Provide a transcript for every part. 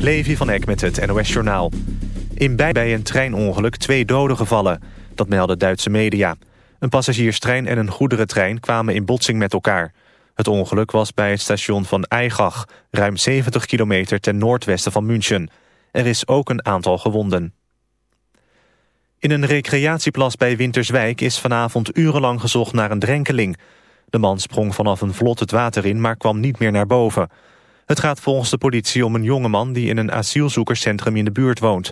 Levi van Eck met het NOS-journaal. In bij een treinongeluk twee doden gevallen. Dat melden Duitse media. Een passagierstrein en een goederentrein kwamen in botsing met elkaar. Het ongeluk was bij het station van Eigach, ruim 70 kilometer ten noordwesten van München. Er is ook een aantal gewonden. In een recreatieplas bij Winterswijk is vanavond urenlang gezocht naar een drenkeling. De man sprong vanaf een vlot het water in, maar kwam niet meer naar boven. Het gaat volgens de politie om een jongeman die in een asielzoekerscentrum in de buurt woont.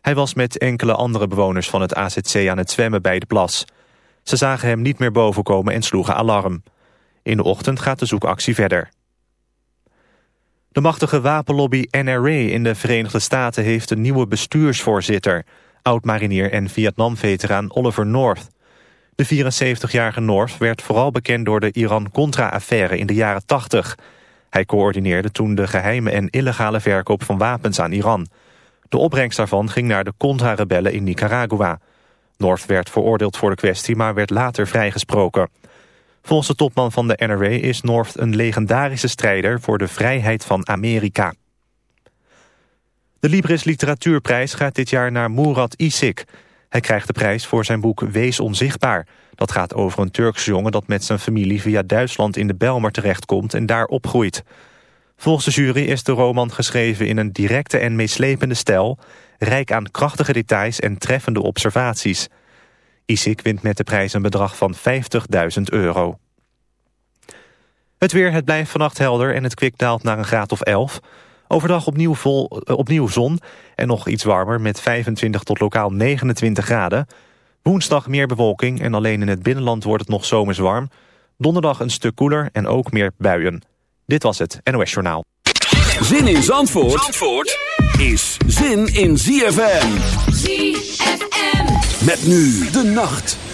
Hij was met enkele andere bewoners van het AZC aan het zwemmen bij de plas. Ze zagen hem niet meer bovenkomen en sloegen alarm. In de ochtend gaat de zoekactie verder. De machtige wapenlobby NRA in de Verenigde Staten heeft een nieuwe bestuursvoorzitter. Oud-marinier en Vietnam-veteraan Oliver North. De 74-jarige North werd vooral bekend door de Iran-Contra-affaire in de jaren 80. Hij coördineerde toen de geheime en illegale verkoop van wapens aan Iran. De opbrengst daarvan ging naar de Contra-rebellen in Nicaragua. North werd veroordeeld voor de kwestie, maar werd later vrijgesproken. Volgens de topman van de NRA is North een legendarische strijder voor de vrijheid van Amerika. De Libris Literatuurprijs gaat dit jaar naar Murat Isik. Hij krijgt de prijs voor zijn boek Wees Onzichtbaar. Dat gaat over een Turkse jongen dat met zijn familie via Duitsland in de Belmer terechtkomt en daar opgroeit. Volgens de jury is de roman geschreven in een directe en meeslepende stijl... rijk aan krachtige details en treffende observaties. Isik wint met de prijs een bedrag van 50.000 euro. Het weer, het blijft vannacht helder en het kwik daalt naar een graad of 11. Overdag opnieuw, vol, eh, opnieuw zon en nog iets warmer met 25 tot lokaal 29 graden. Woensdag meer bewolking en alleen in het binnenland wordt het nog zomers warm. Donderdag een stuk koeler en ook meer buien. Dit was het NOS Journaal. Zin in Zandvoort, Zandvoort is zin in ZFM. ZFM. Met nu de nacht.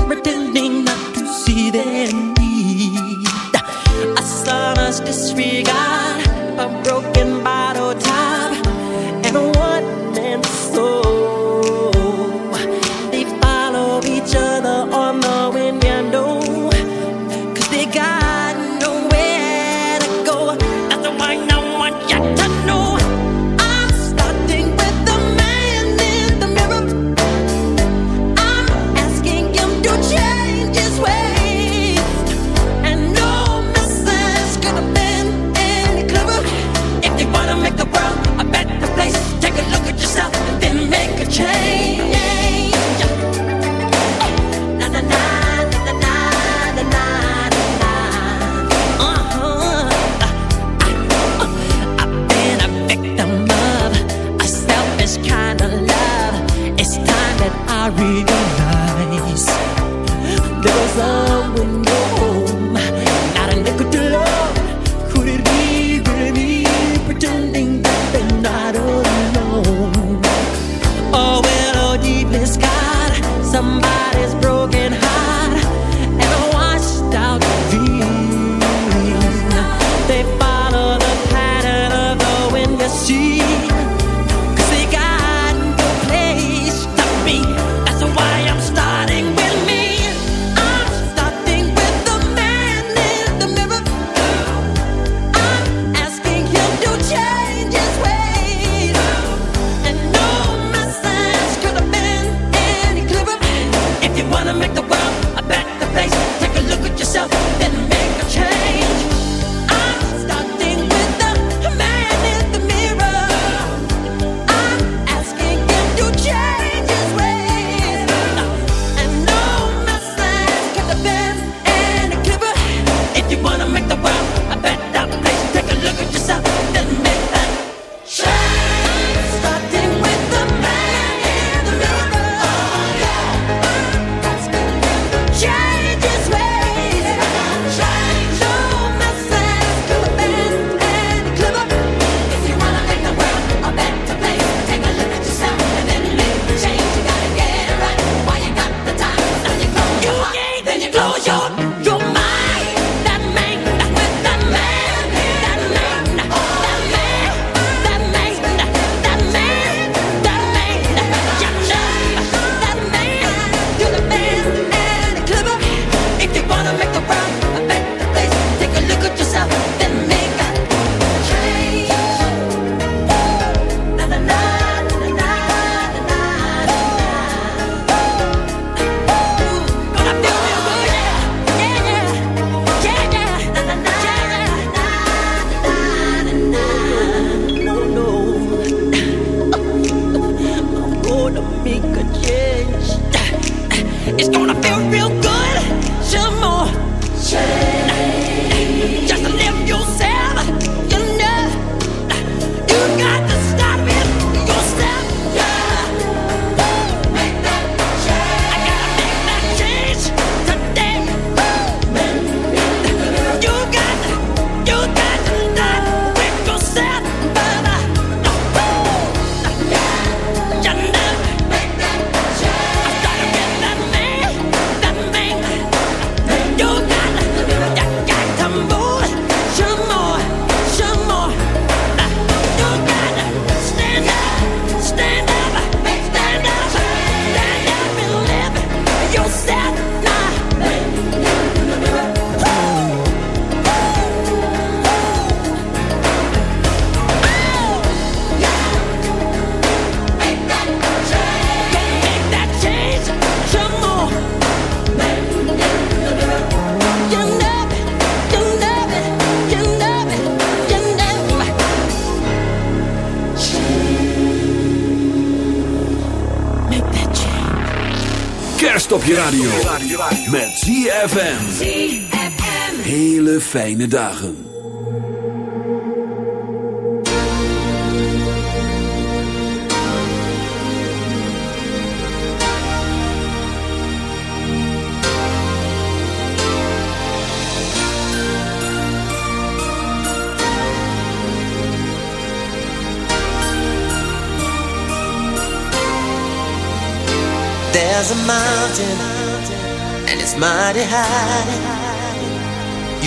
Fijne dagen. There's a mountain, and it's mighty high.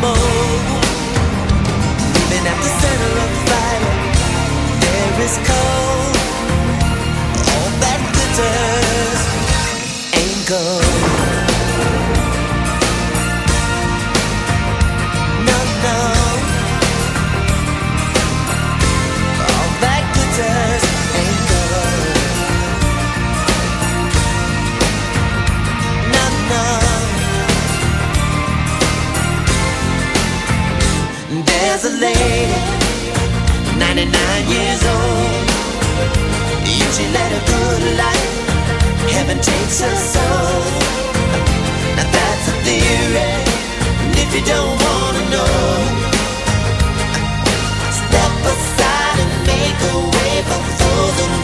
Mold? Living at the center of fire, there is cold. All that glitters ain't gold. Lady, 99 years old. If she led a good life, heaven takes her soul. Now that's a theory, and if you don't wanna know, step aside and make a way for those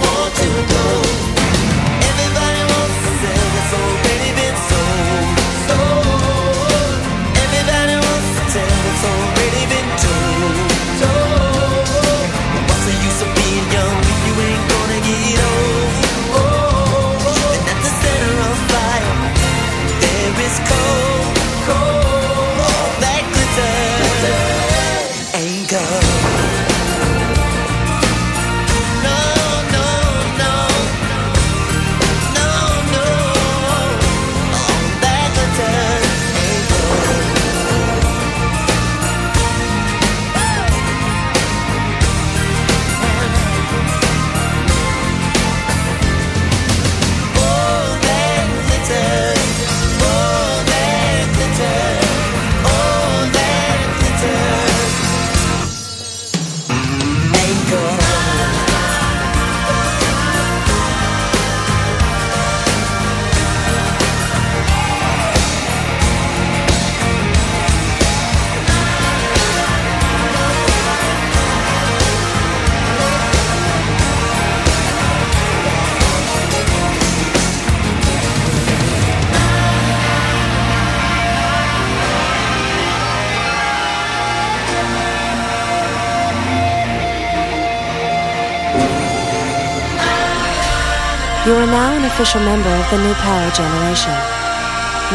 are now an official member of the New Power Generation.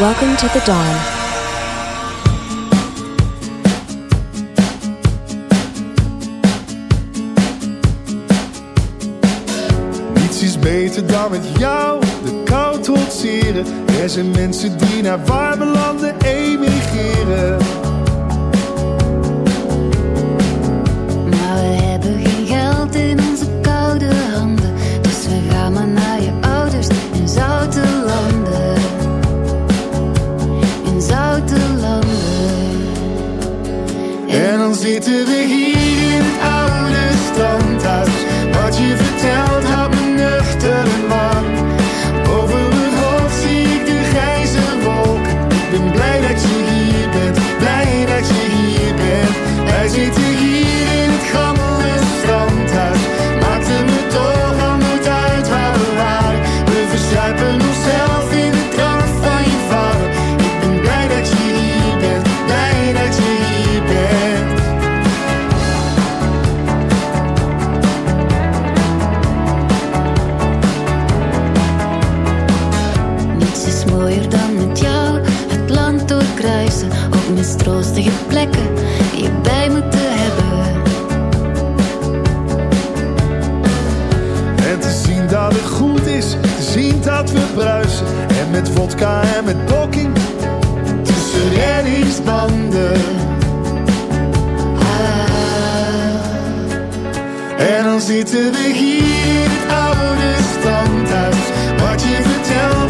Welcome to the dawn. Niets is beter dan met jou de kou trotseren. Er zijn mensen die naar warme landen emigreren. vodka en met poking tussen reddingsbanden. Ah. En dan zitten we hier, het oude standhuis, wat je vertelt.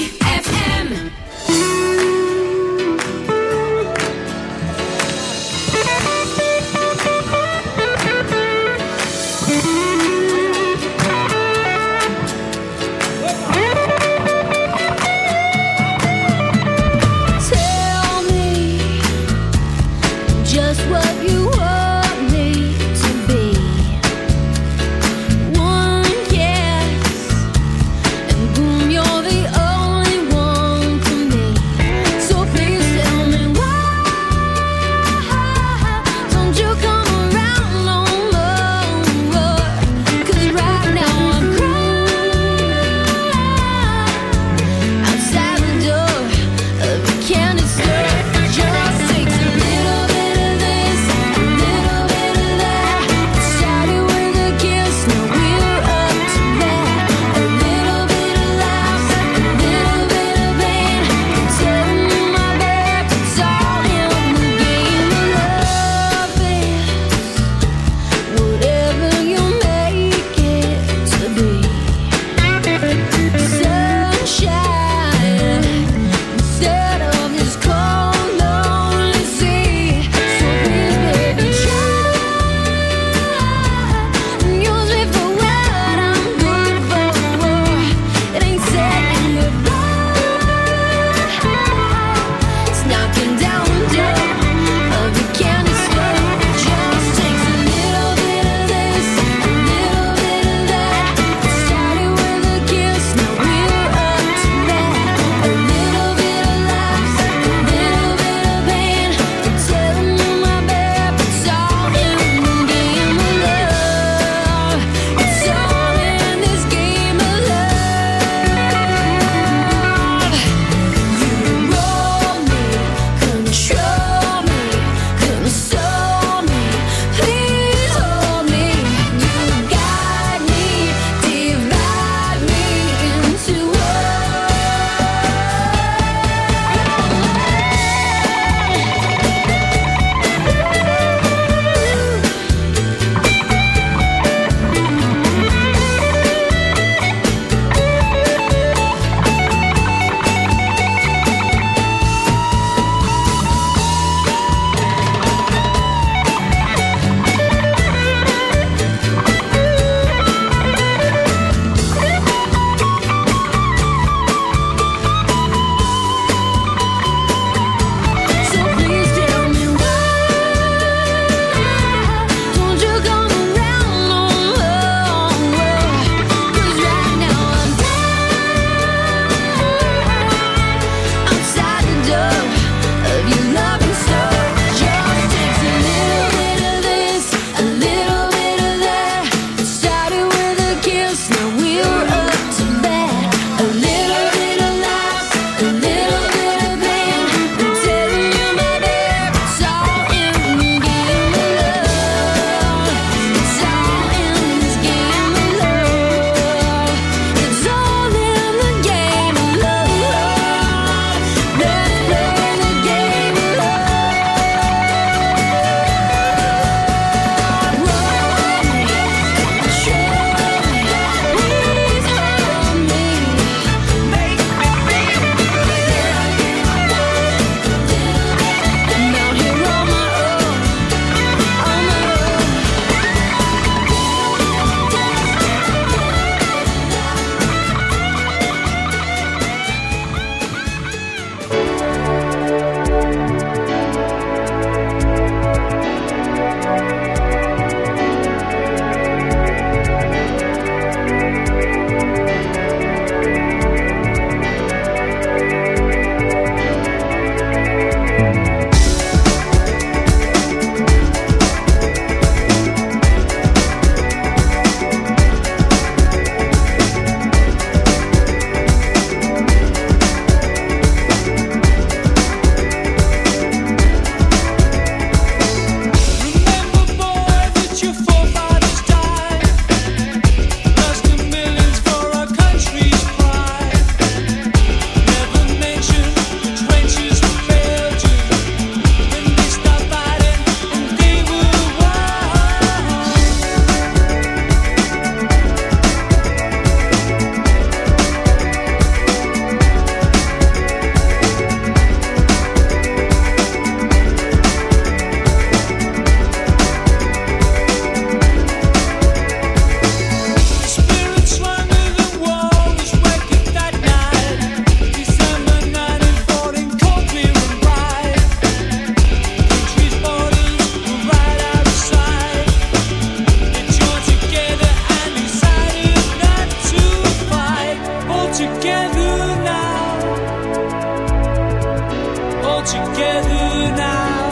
together now.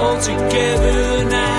All together now.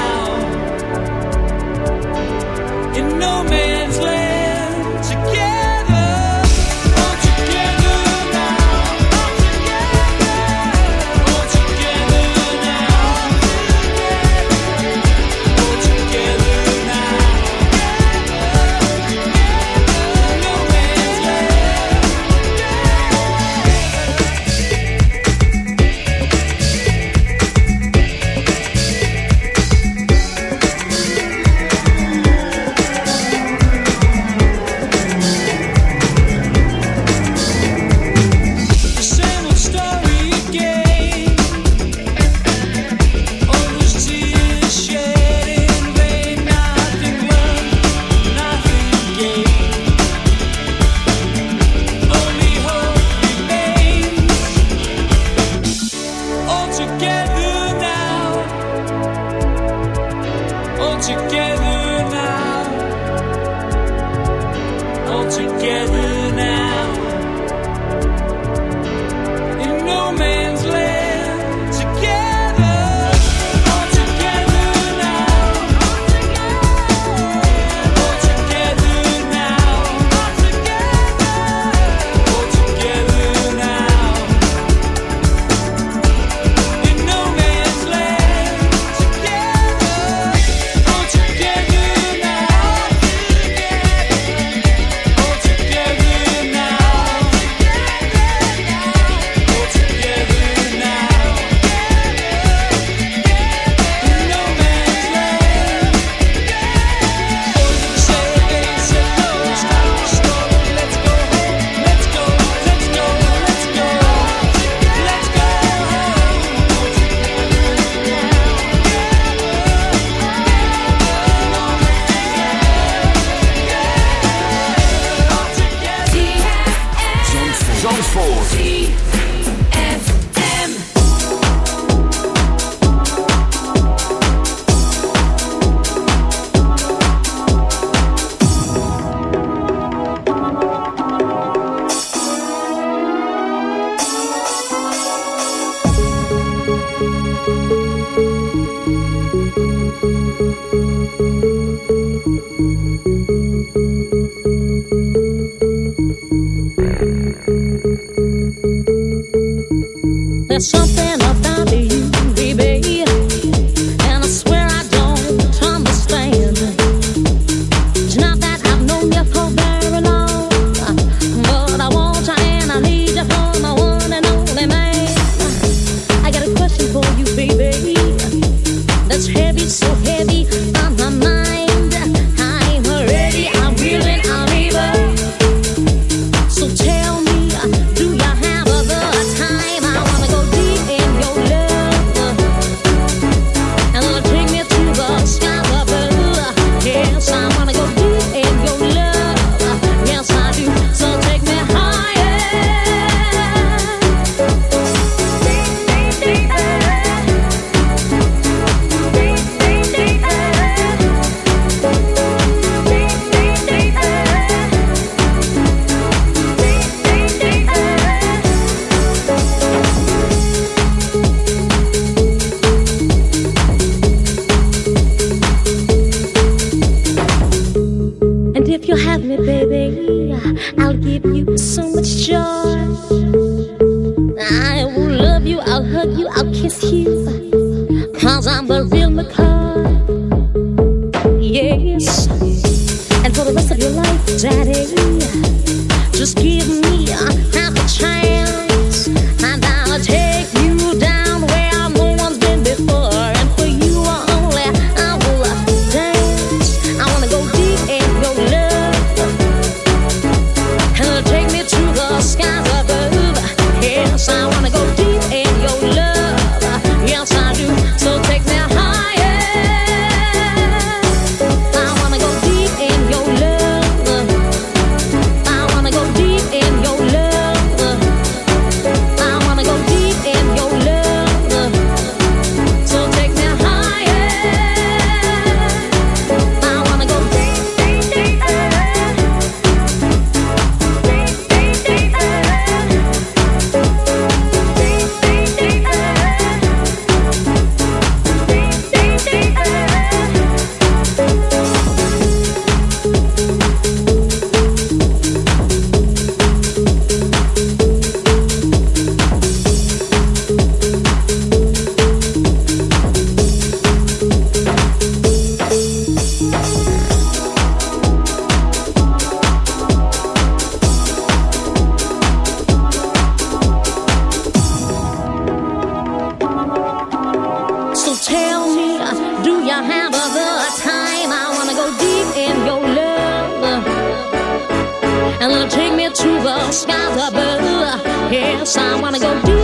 Wanna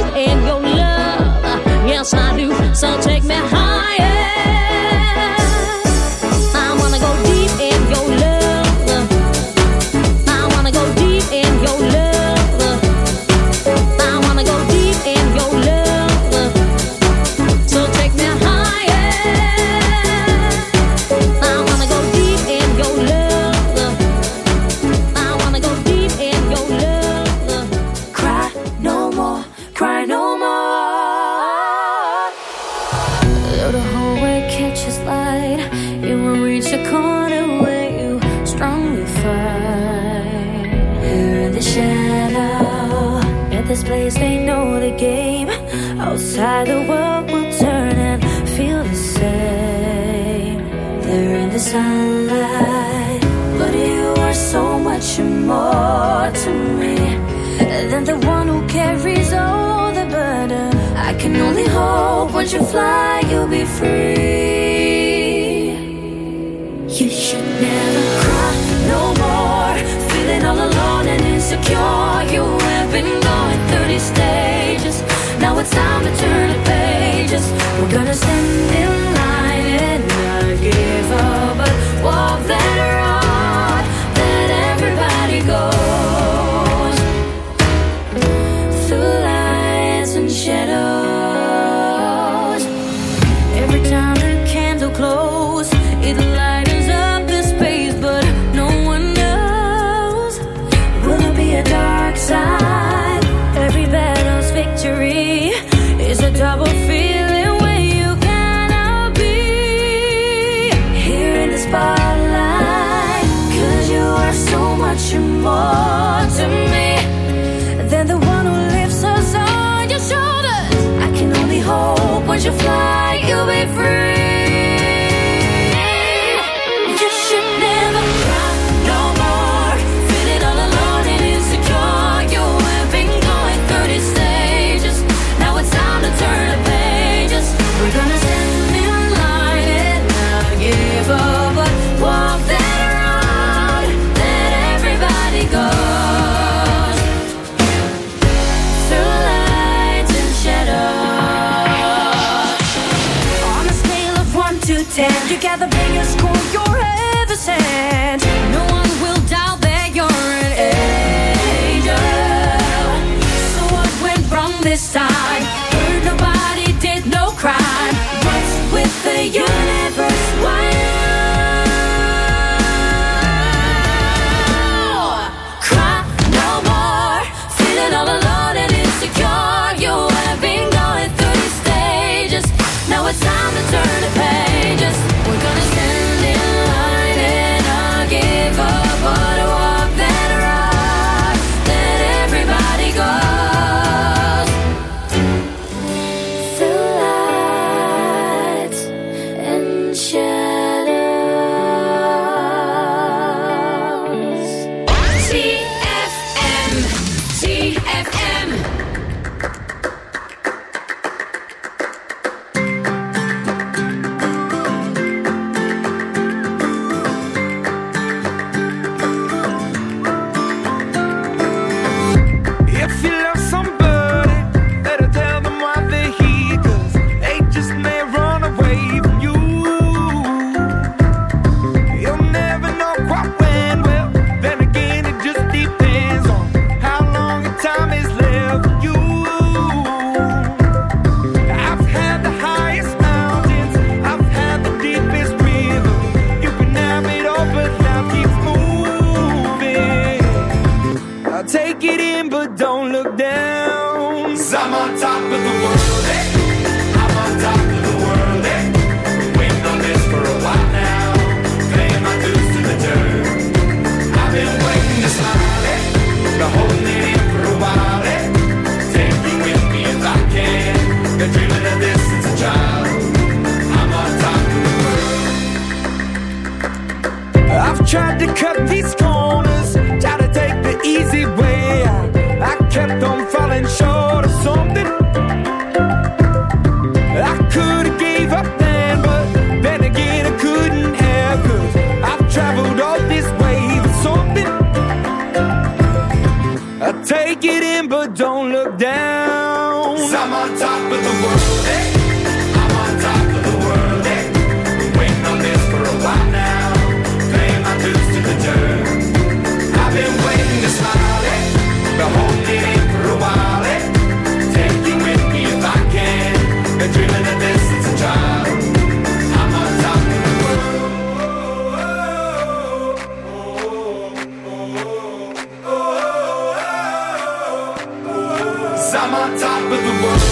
ten, top of the world?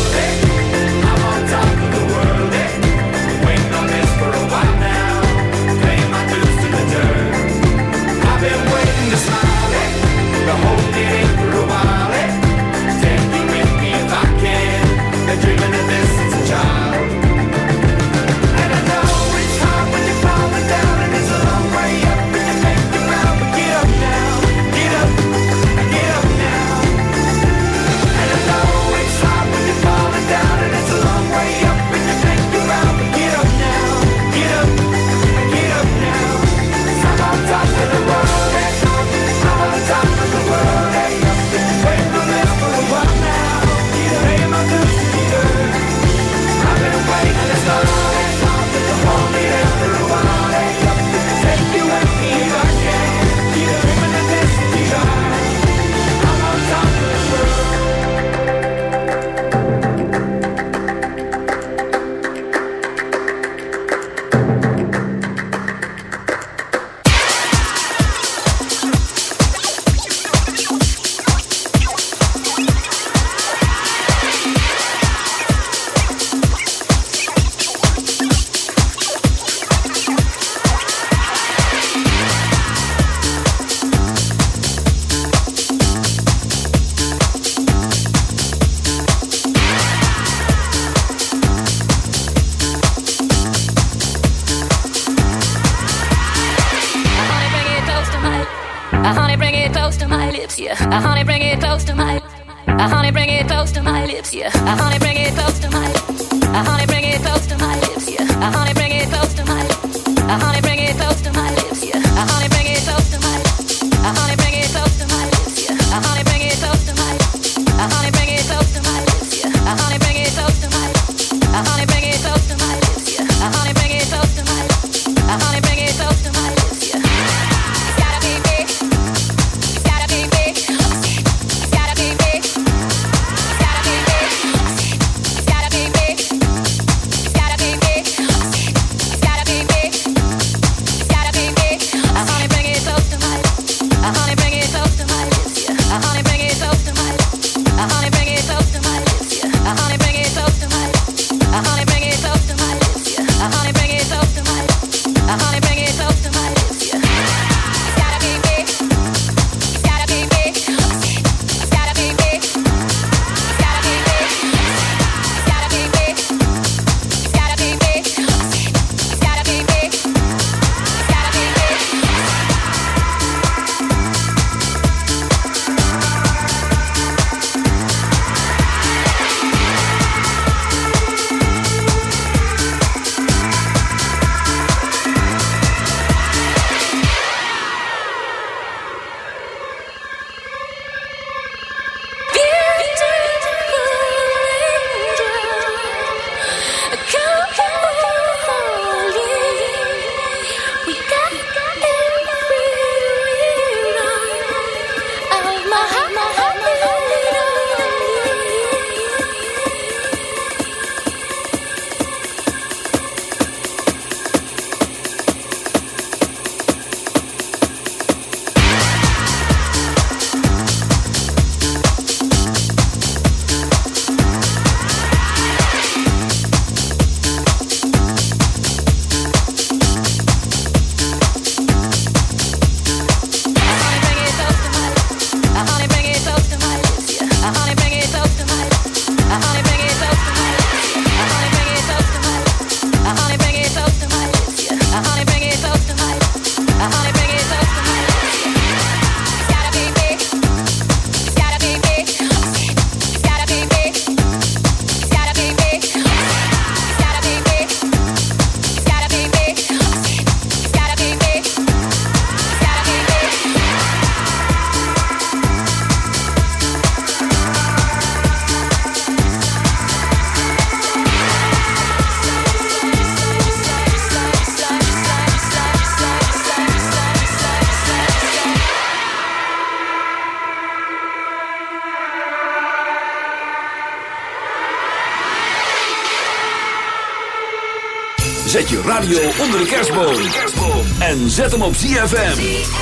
Zet hem op ZFM.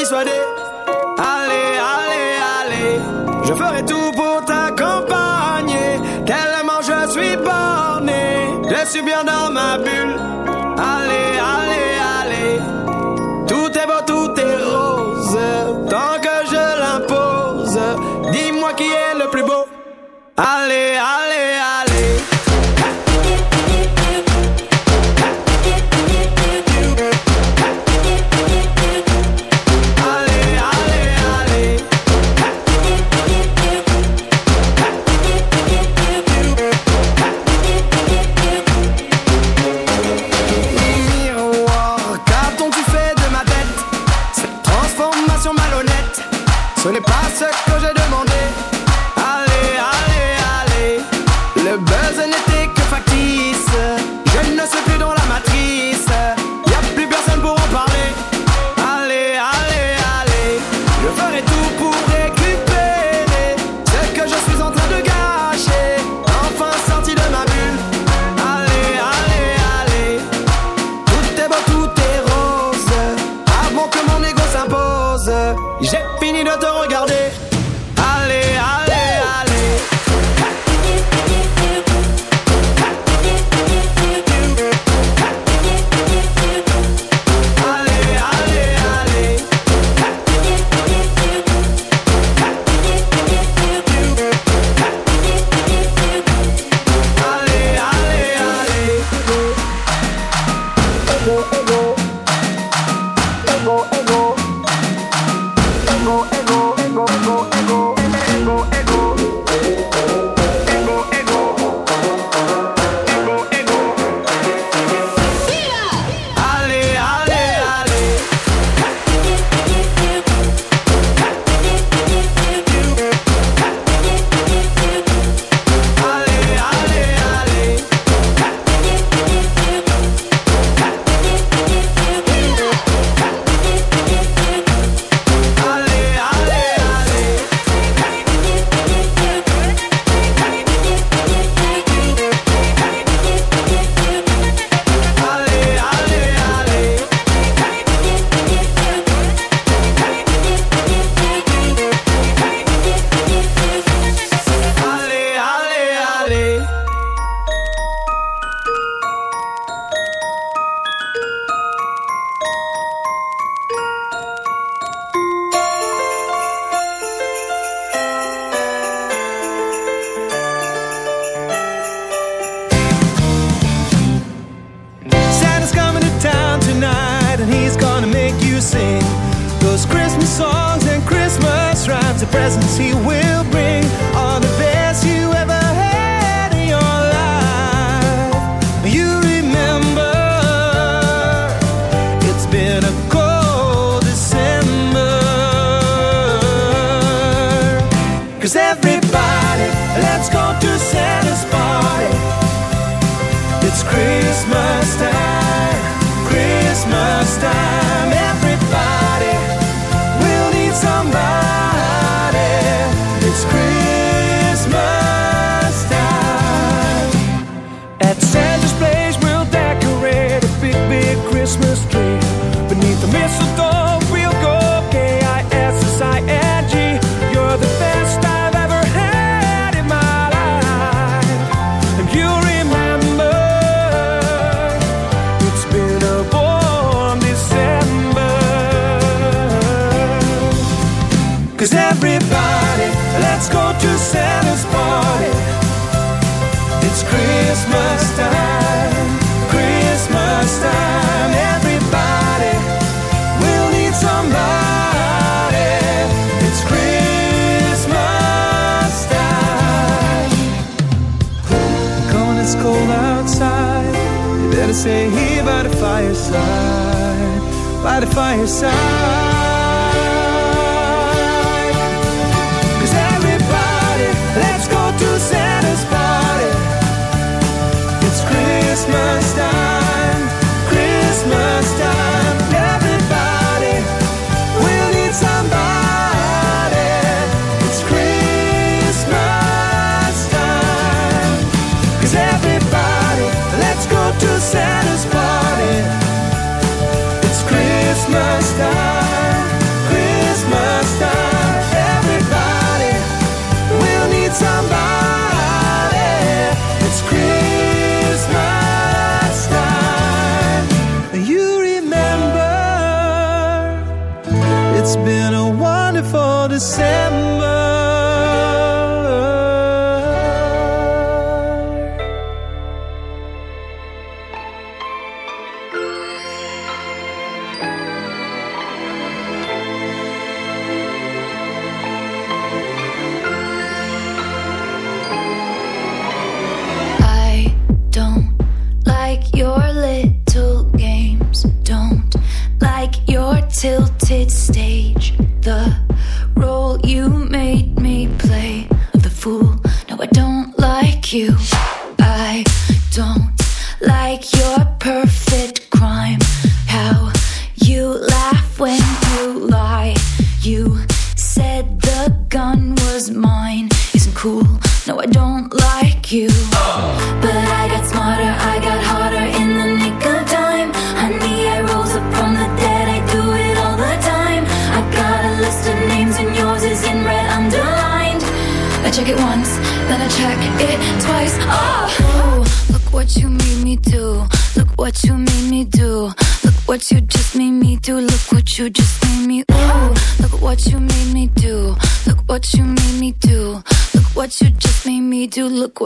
Allez, allez, allez, je ferai tout pour t'accompagner. Tellement je suis borné, je suis bien dans here by the fireside, by the fireside.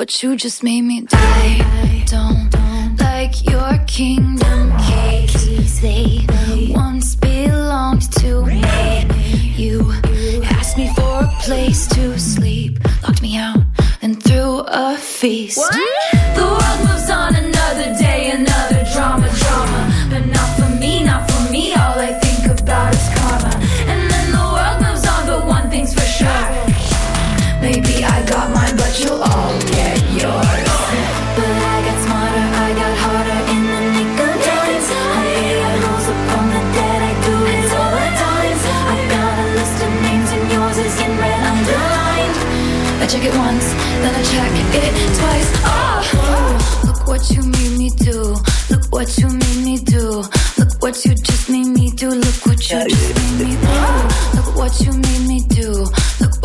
what you just made me die.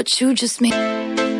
what you just made.